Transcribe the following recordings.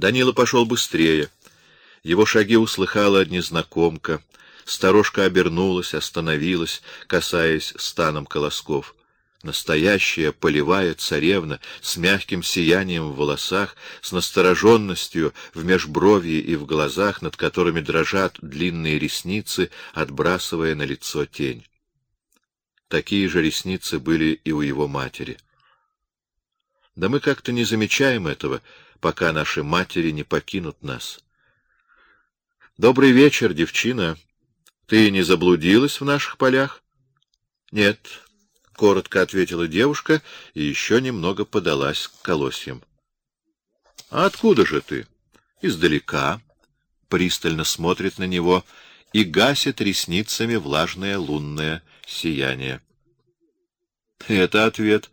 Данила пошел быстрее. Его шаги услыхала незнакомка. Сторожка обернулась, остановилась, касаясь станом колосков. Настоящая полевая царевна с мягким сиянием в волосах, с настороженностью в межбровье и в глазах, над которыми дрожат длинные ресницы, отбрасывая на лицо тень. Такие же ресницы были и у его матери. Да мы как-то не замечаем этого, пока наши матери не покинут нас. Добрый вечер, девчина. Ты не заблудилась в наших полях? Нет, коротко ответила девушка и еще немного подалась к колосьям. А откуда же ты? Издалека. Пристально смотрит на него и гасит ресницами влажное лунное сияние. Это ответ.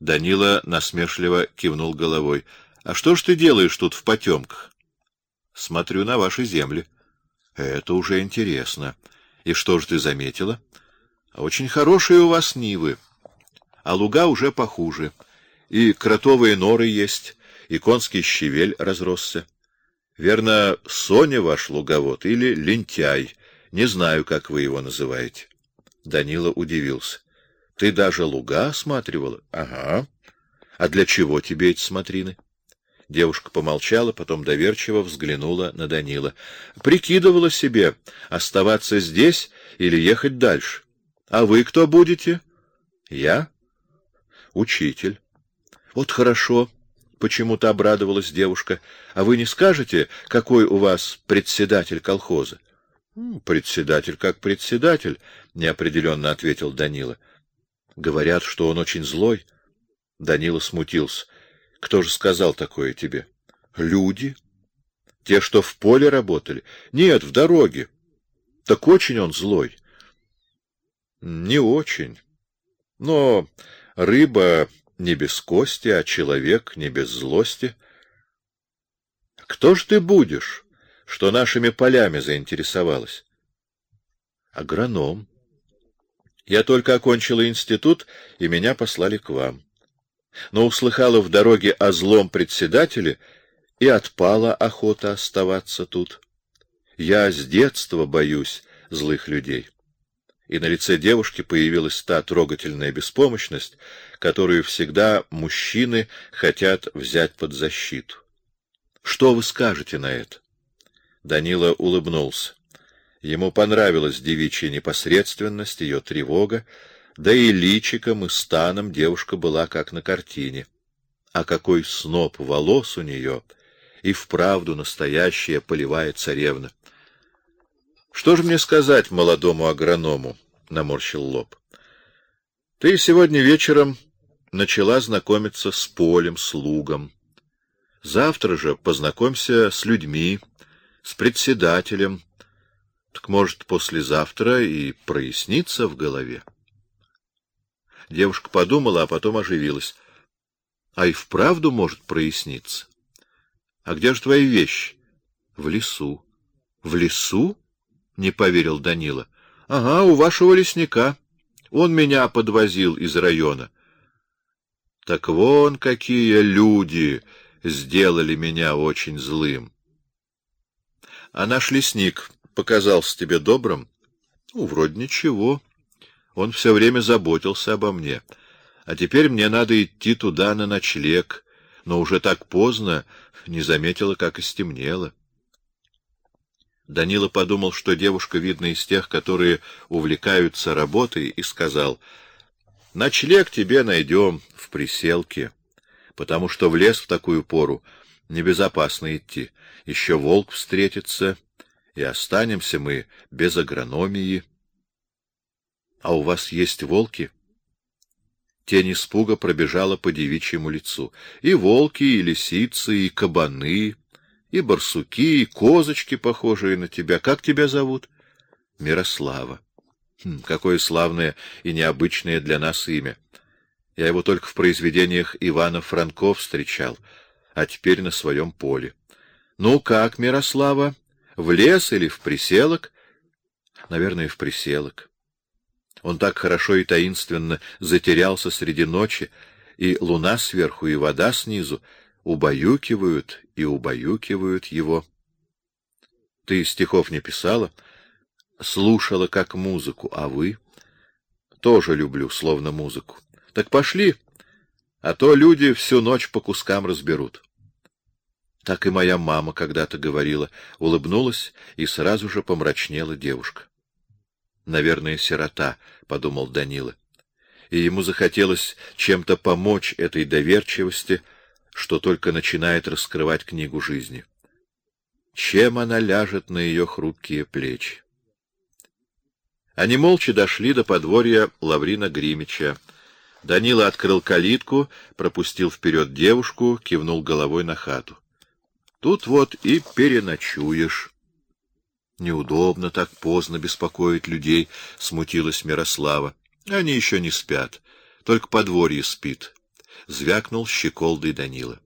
Данила насмешливо кивнул головой. А что ж ты делаешь тут в потемках? Смотрю на ваши земли. Это уже интересно. И что ж ты заметила? Очень хорошие у вас нивы, а луга уже похуже. И кротовые норы есть, и конский щевель разросся. Верно, Соня ваш луговод или лентяй, не знаю, как вы его называете. Данила удивился. Ты даже луга осматривала? Ага. А для чего тебе эти смотрины? Девушка помолчала, потом доверчиво взглянула на Данила. Прикидывала себе, оставаться здесь или ехать дальше. А вы кто будете? Я? Учитель. Вот хорошо. Почему-то обрадовалась девушка. А вы не скажете, какой у вас председатель колхоза? Председатель как председатель, неопределенно ответил Данила. Говорят, что он очень злой. Данила смутился. Кто же сказал такое тебе? Люди. Те, что в поле работали? Нет, в дороге. Так очень он злой. Не очень. Но рыба не без кости, а человек не без злости. Кто ж ты будешь, что нашими полями заинтересовалась? Агроном. Я только окончила институт, и меня послали к вам но услыхала в дороге о злом председателе и отпала охота оставаться тут. Я с детства боюсь злых людей. И на лице девушки появилась та трогательная беспомощность, которую всегда мужчины хотят взять под защиту. Что вы скажете на это? Данила улыбнулся. Ему понравилась девичья непосредственность, ее тревога, да и личиком и станом девушка была как на картине. А какой сноп волос у нее, и вправду настоящая полевая царевна. Что же мне сказать молодому агроному? наморщил лоб. Ты сегодня вечером начала знакомиться с полем, с лугом. Завтра же познакомься с людьми, с председателем. Так может, послезавтра и прояснится в голове. Девушка подумала, а потом оживилась. А и вправду может проясниться. А где же твои вещи? В лесу. В лесу? Не поверил Данила. Ага, у вашего лесника. Он меня подвозил из района. Так вон какие люди сделали меня очень злым. А наш лесник показался тебе добрым? Ну, вроде ничего. Он все время заботился обо мне. А теперь мне надо идти туда на ночлег, но уже так поздно, не заметила, как и стемнело. Данила подумал, что девушка видна из тех, которые увлекаются работой, и сказал: "Ночлег тебе найдем в приселке, потому что в лес в такую пору небезопасно идти. Еще волк встретится, и останемся мы без агрономии". А у вас есть волки? Тень испуга пробежала по девичьему лицу. И волки, и лисицы, и кабаны, и барсуки, и козочки, похожие на тебя. Как тебя зовут? Мирослава. Хм, какое славное и необычное для нас имя. Я его только в произведениях Ивана Франко встречал, а теперь на своем поле. Ну как, Мирослава, в лес или в приселок? Наверное, в приселок. Он так хорошо и таинственно затерялся среди ночи, и луна сверху и вода снизу убаюкивают и убаюкивают его. Ты стихов не писала? Слушала как музыку, а вы? Тоже люблю, словно музыку. Так пошли, а то люди всю ночь по кускам разберут. Так и моя мама когда-то говорила, улыбнулась и сразу же помрачнела девушка. Наверное, сирота, подумал Данила. И ему захотелось чем-то помочь этой доверчивости, что только начинает раскрывать книгу жизни. Чем она ляжет на ее хрупкие плечи? Они молча дошли до подворья Лаврина Гримича. Данила открыл калитку, пропустил вперед девушку, кивнул головой на хату. Тут вот и переночуешь. Неудобно так поздно беспокоить людей, смутилась Мирослава. Они еще не спят, только подворье спит. Звякнул щеколдой Данила.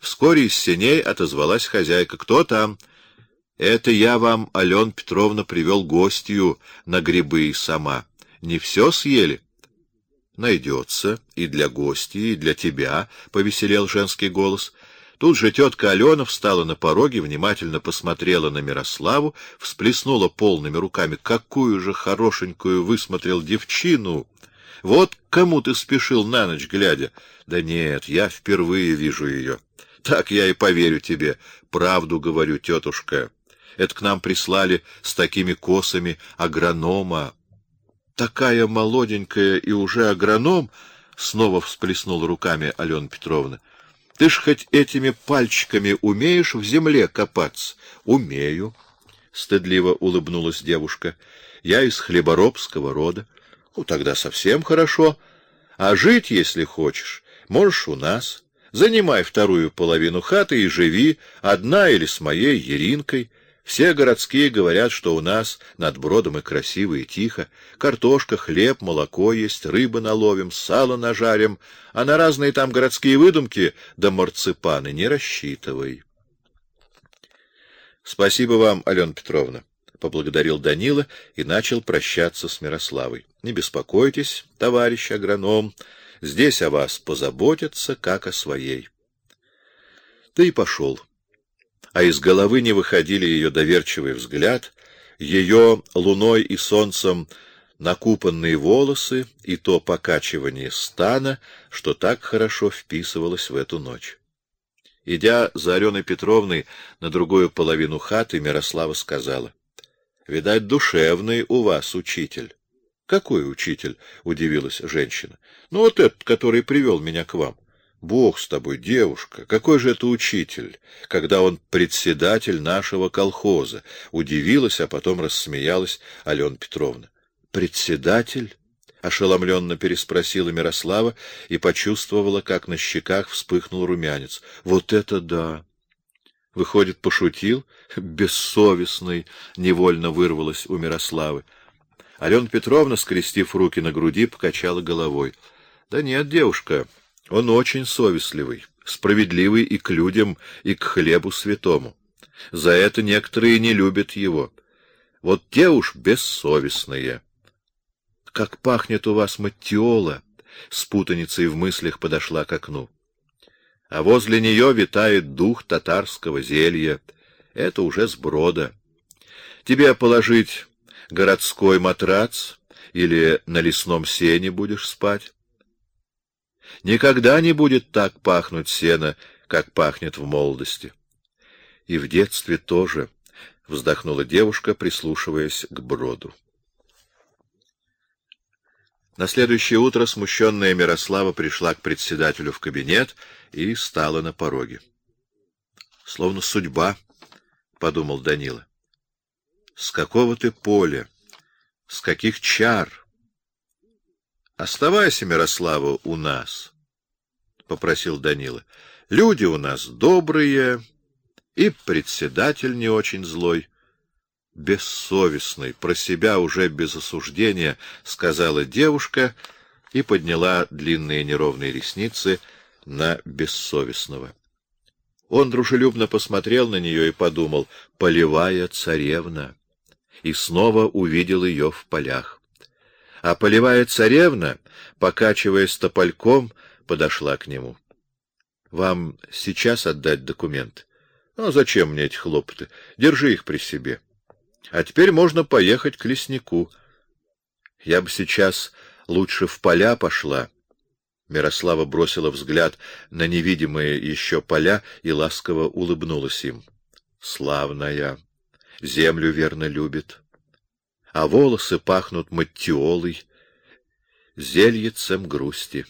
Вскоре из сеней отозвалась хозяйка: "Кто там?" "Это я вам, Ален Петровна, привел гостью на грибы и сама. Не все съели?" Найдется и для гостей, и для тебя, повеселел женский голос. Тут же тетка Алена встала на пороге, внимательно посмотрела на Мирославу, всплеснула полными руками: "Какую же хорошенькую высмотрел девчину! Вот кому ты спешил на ночь глядя? Да нет, я впервые вижу ее. Так я и поверю тебе, правду говорю, тетушка. Это к нам прислали с такими косами агронома. Такая молоденькая и уже агроном, снова всплеснула руками Алена Петровна. Ты ж хоть этими пальчиками умеешь в земле копаться? Умею, стыдливо улыбнулась девушка. Я из хлеборобского рода. Ну тогда совсем хорошо. А жить, если хочешь, можешь у нас. Занимай вторую половину хаты и живи, одна или с моей Еринкой. Все городские говорят, что у нас над бродом и красиво и тихо. Картошка, хлеб, молоко есть, рыба наловим, сало нажарим, а на разные там городские выдумки да марципаны не рассчитывай. Спасибо вам, Алена Петровна, поблагодарил Данила и начал прощаться с Мирославой. Не беспокойтесь, товарищ агроном, здесь о вас позаботятся как о своей. Ты и пошел а из головы не выходили ее доверчивый взгляд, ее луной и солнцем накупанные волосы и то покачивание стана, что так хорошо вписывалось в эту ночь. Идя за Аленой Петровной на другую половину хаты, Мирослава сказала: "Видать, душевный у вас учитель". "Какой учитель?" удивилась женщина. "Ну вот этот, который привел меня к вам". Бог с тобой, девушка, какой же это учитель, когда он председатель нашего колхоза? Удивилась, а потом рассмеялась Алена Петровна. Председатель? ошеломленно переспросила Мирослава и почувствовала, как на щеках вспыхнул румянец. Вот это да. Выходит, пошутил, бессовестный, невольно вырвалось у Мирославы. Алена Петровна, скрестив руки на груди, покачала головой. Да нет, девушка, он очень совестливый, справедливый и к людям, и к хлебу святому. За это некоторые не любят его. Вот те уж бессовестные. Как пахнет у вас матиола, с путаницей в мыслях подошла к окну. А возле нее витает дух татарского зелья. Это уже сброда. Тебе положить городской матрац или на лесном сене будешь спать? Никогда не будет так пахнуть сено, как пахнет в молодости. И в детстве тоже, вздохнула девушка, прислушиваясь к броду. На следующее утро смущенная Мирослава пришла к председателю в кабинет и стала на пороге. Словно судьба, подумал Данила. С какого ты поля, с каких чар Оставайся, Мирослава, у нас, попросил Данила. Люди у нас добрые, и председатель не очень злой, бессовестный, про себя уже без осуждения, сказала девушка и подняла длинные неровные ресницы на бессовестного. Он дружелюбно посмотрел на нее и подумал: полевая царевна, и снова увидел ее в полях а полевая царевна, покачиваясь топольком, подошла к нему. Вам сейчас отдать документ? А зачем мне эти хлопоты? Держи их при себе. А теперь можно поехать к леснику. Я бы сейчас лучше в поля пошла. Мирослава бросила взгляд на невидимые еще поля и ласково улыбнулась им. Славная, землю верно любит, а волосы пахнут маттиолой, зельицем грусти.